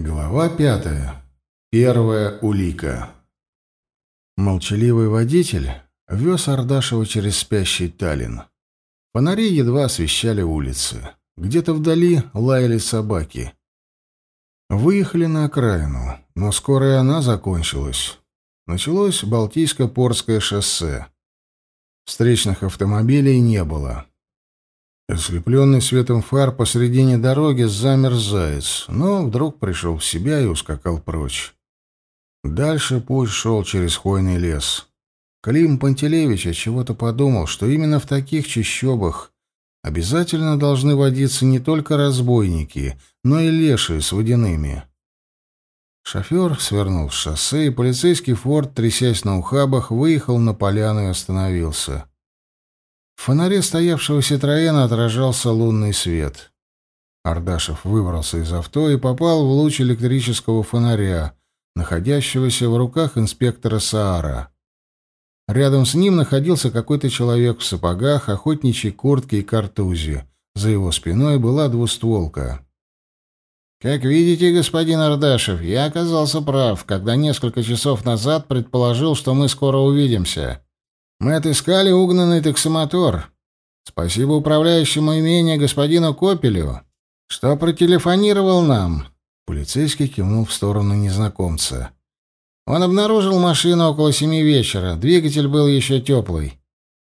Глава пятая. Первая улика. Молчаливый водитель вез Ардашева через спящий Таллин. Фонари едва освещали улицы. Где-то вдали лаяли собаки. Выехали на окраину, но скоро и она закончилась. Началось Балтийско-Порское шоссе. Встречных автомобилей не было. Ослепленный светом фар посредине дороги замер заяц, но вдруг пришел в себя и ускакал прочь. Дальше путь шел через хвойный лес. Клим Пантелеевич чего-то подумал, что именно в таких чащобах обязательно должны водиться не только разбойники, но и лешие с водяными. Шофер свернул с шоссе, и полицейский форт, трясясь на ухабах, выехал на поляну и остановился. В фонаре стоявшего Ситроена отражался лунный свет. Ардашев выбрался из авто и попал в луч электрического фонаря, находящегося в руках инспектора Саара. Рядом с ним находился какой-то человек в сапогах, охотничьей куртке и картузе. За его спиной была двустволка. «Как видите, господин Ардашев, я оказался прав, когда несколько часов назад предположил, что мы скоро увидимся. Мы отыскали угнанный таксомотор. Спасибо управляющему имения господину Копелю, что протелефонировал нам». Полицейский кивнул в сторону незнакомца. Он обнаружил машину около семи вечера. Двигатель был еще теплый.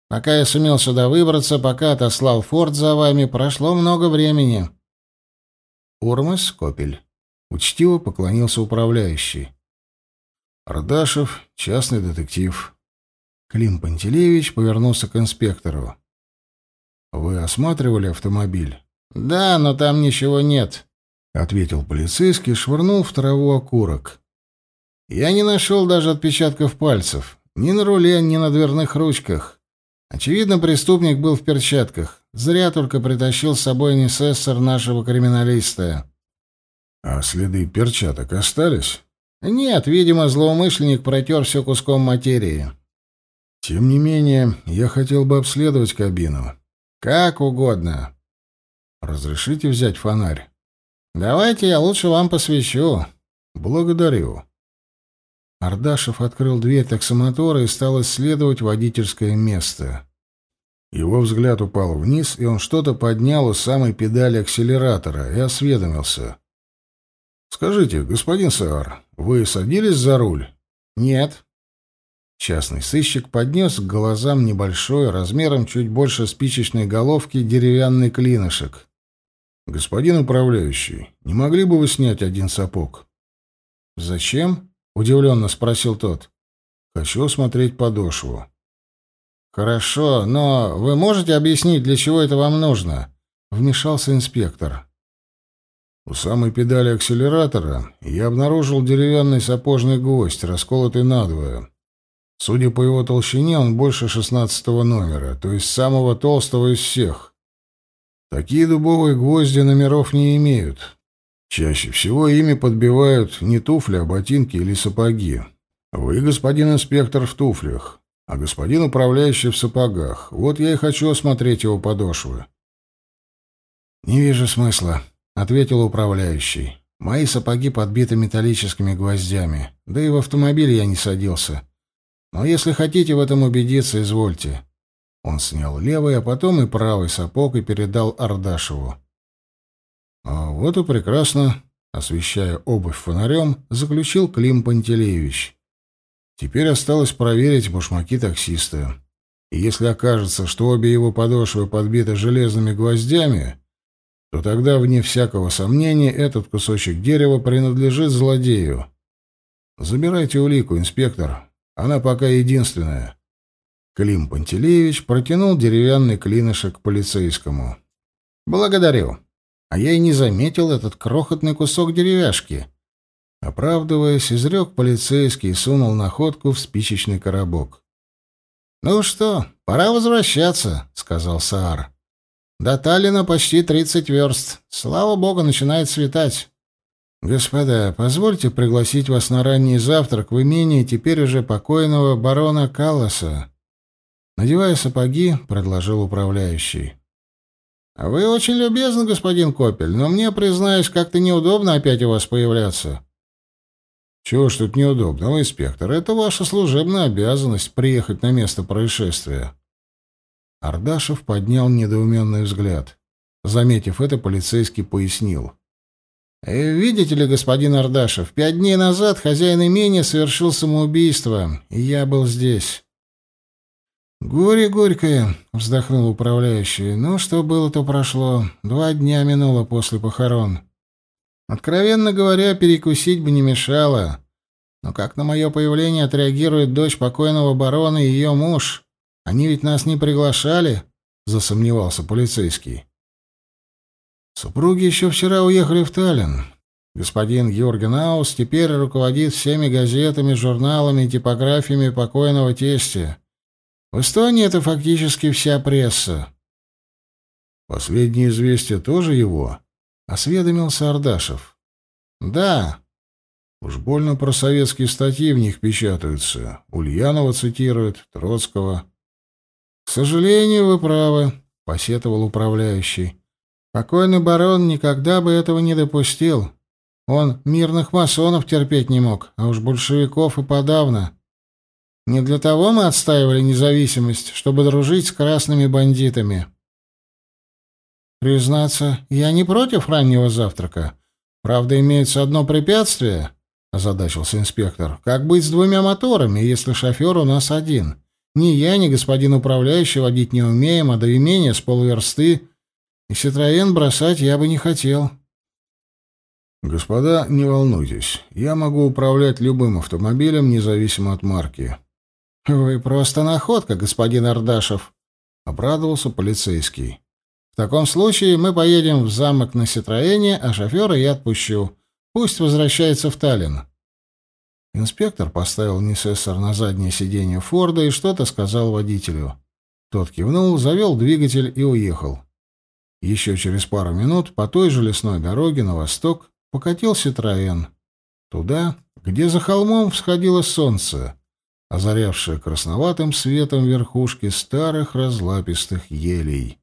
Пока я сумел сюда выбраться, пока отослал форт за вами, прошло много времени. Урмас Копель. Учтиво поклонился управляющий. Ардашев, частный детектив. Клим Пантелеевич повернулся к инспектору. «Вы осматривали автомобиль?» «Да, но там ничего нет», — ответил полицейский швырнул в траву окурок. Я не нашел даже отпечатков пальцев. Ни на руле, ни на дверных ручках. Очевидно, преступник был в перчатках. Зря только притащил с собой несессор нашего криминалиста. А следы перчаток остались? Нет, видимо, злоумышленник протер все куском материи. Тем не менее, я хотел бы обследовать кабину. Как угодно. Разрешите взять фонарь? Давайте я лучше вам посвящу. Благодарю. Ардашев открыл дверь таксомотора и стал исследовать водительское место. Его взгляд упал вниз, и он что-то поднял у самой педали акселератора и осведомился. «Скажите, господин Саар, вы садились за руль?» «Нет». Частный сыщик поднес к глазам небольшой, размером чуть больше спичечной головки, деревянный клинышек. «Господин управляющий, не могли бы вы снять один сапог?» «Зачем?» удивленно спросил тот. Хочу осмотреть подошву. Хорошо, но вы можете объяснить, для чего это вам нужно? Вмешался инспектор. У самой педали акселератора я обнаружил деревянный сапожный гвоздь, расколотый надвое. Судя по его толщине, он больше шестнадцатого номера, то есть самого толстого из всех. Такие дубовые гвозди номеров не имеют. Чаще всего ими подбивают не туфли, а ботинки или сапоги. Вы, господин инспектор, в туфлях, а господин управляющий в сапогах. Вот я и хочу осмотреть его подошвы. «Не вижу смысла», — ответил управляющий. «Мои сапоги подбиты металлическими гвоздями, да и в автомобиль я не садился. Но если хотите в этом убедиться, извольте». Он снял левый, а потом и правый сапог и передал Ардашеву. А вот и прекрасно, освещая обувь фонарем, заключил Клим Пантелеевич. Теперь осталось проверить башмаки таксиста. И если окажется, что обе его подошвы подбиты железными гвоздями, то тогда, вне всякого сомнения, этот кусочек дерева принадлежит злодею. Забирайте улику, инспектор. Она пока единственная. Клим Пантелеевич протянул деревянный клинышек полицейскому. «Благодарю», а я и не заметил этот крохотный кусок деревяшки. Оправдываясь, изрек полицейский и сунул находку в спичечный коробок. «Ну что, пора возвращаться», — сказал Саар. «До Таллина почти тридцать верст. Слава богу, начинает светать». «Господа, позвольте пригласить вас на ранний завтрак в имении теперь уже покойного барона Калласа». Надевая сапоги, предложил управляющий. «Вы очень любезны, господин Копель, но мне, признаюсь, как-то неудобно опять у вас появляться». «Чего ж тут неудобного, инспектор? Это ваша служебная обязанность — приехать на место происшествия». Ардашев поднял недоуменный взгляд. Заметив это, полицейский пояснил. «Э, «Видите ли, господин Ардашев, пять дней назад хозяин имения совершил самоубийство, и я был здесь». «Горе горькое», — вздохнул управляющий. «Ну, что было, то прошло. Два дня минуло после похорон. Откровенно говоря, перекусить бы не мешало. Но как на мое появление отреагирует дочь покойного барона и ее муж? Они ведь нас не приглашали?» — засомневался полицейский. Супруги еще вчера уехали в Таллин. Господин Юрген Аус теперь руководит всеми газетами, журналами и типографиями покойного тестя. В Эстонии это фактически вся пресса. Последнее известие тоже его? Осведомился Ардашев. Да. Уж больно про советские статьи в них печатаются. Ульянова цитирует, Троцкого. К сожалению, вы правы, посетовал управляющий. Покойный барон никогда бы этого не допустил. Он мирных масонов терпеть не мог, а уж большевиков и подавно. Не для того мы отстаивали независимость, чтобы дружить с красными бандитами. Признаться, я не против раннего завтрака. Правда, имеется одно препятствие, озадачился инспектор. Как быть с двумя моторами, если шофер у нас один? Ни я, ни господин управляющий водить не умеем, а до имения с полверсты и Ситроен бросать я бы не хотел. Господа, не волнуйтесь. Я могу управлять любым автомобилем, независимо от марки. Вы просто находка, господин Ардашев, обрадовался полицейский. В таком случае мы поедем в замок на Ситроене, а шофера я отпущу. Пусть возвращается в Таллин. Инспектор поставил Несессор на заднее сиденье Форда и что-то сказал водителю. Тот кивнул, завел двигатель и уехал. Еще через пару минут по той же лесной дороге на восток покатился Троен. Туда, где за холмом всходило солнце, озарявшее красноватым светом верхушки старых разлапистых елей.